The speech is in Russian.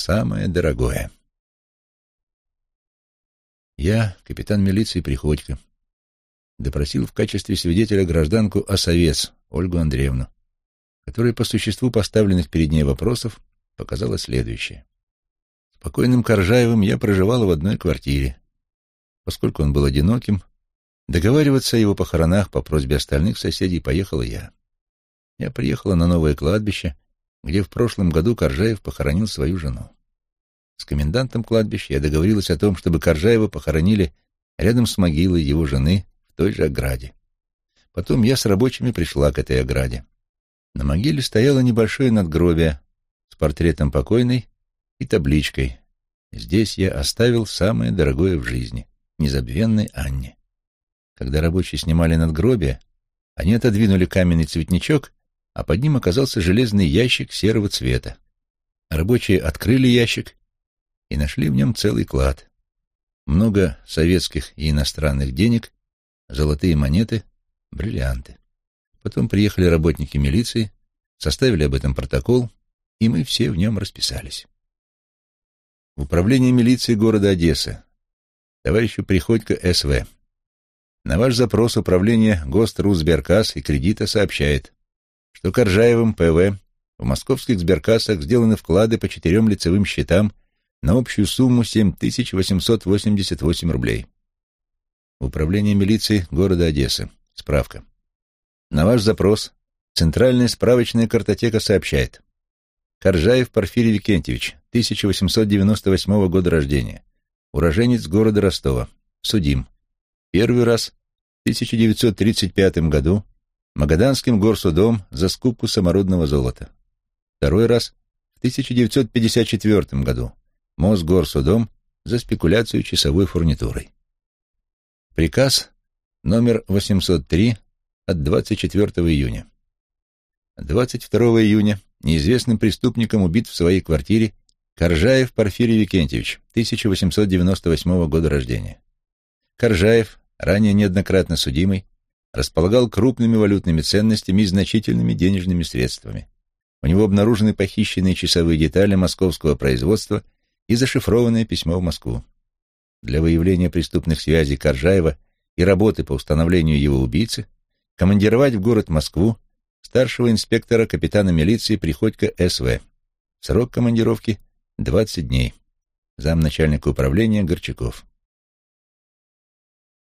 Самое дорогое. Я, капитан милиции Приходько, допросил в качестве свидетеля гражданку Осовец Ольгу Андреевну, которая по существу поставленных перед ней вопросов показала следующее. С покойным Коржаевым я проживала в одной квартире. Поскольку он был одиноким, договариваться о его похоронах по просьбе остальных соседей поехала я. Я приехала на новое кладбище, где в прошлом году Коржаев похоронил свою жену. С комендантом кладбища я договорилась о том, чтобы Коржаева похоронили рядом с могилой его жены в той же ограде. Потом я с рабочими пришла к этой ограде. На могиле стояло небольшое надгробие с портретом покойной и табличкой «Здесь я оставил самое дорогое в жизни, незабвенной Анне». Когда рабочие снимали надгробие, они отодвинули каменный цветничок а под ним оказался железный ящик серого цвета. Рабочие открыли ящик и нашли в нем целый клад. Много советских и иностранных денег, золотые монеты, бриллианты. Потом приехали работники милиции, составили об этом протокол, и мы все в нем расписались. В управлении милиции города Одессы. Товарищу Приходько СВ. На ваш запрос управление ГОСТ-РУСБеркас и кредита сообщает, что Коржаевым ПВ в московских сберкассах сделаны вклады по четырем лицевым счетам на общую сумму 7888 рублей. Управление милиции города Одессы. Справка. На ваш запрос Центральная справочная картотека сообщает. Коржаев Порфирий Викентьевич, 1898 года рождения. Уроженец города Ростова. Судим. Первый раз в 1935 году Магаданским горсудом за скупку самородного золота. Второй раз в 1954 году Мосгорсудом за спекуляцию часовой фурнитурой. Приказ номер 803 от 24 июня. 22 июня неизвестным преступником убит в своей квартире Коржаев Порфирий Викентьевич, 1898 года рождения. Коржаев, ранее неоднократно судимый, располагал крупными валютными ценностями и значительными денежными средствами. У него обнаружены похищенные часовые детали московского производства и зашифрованное письмо в Москву. Для выявления преступных связей Коржаева и работы по установлению его убийцы командировать в город Москву старшего инспектора капитана милиции Приходько С.В. Срок командировки — 20 дней. Замначальника управления Горчаков.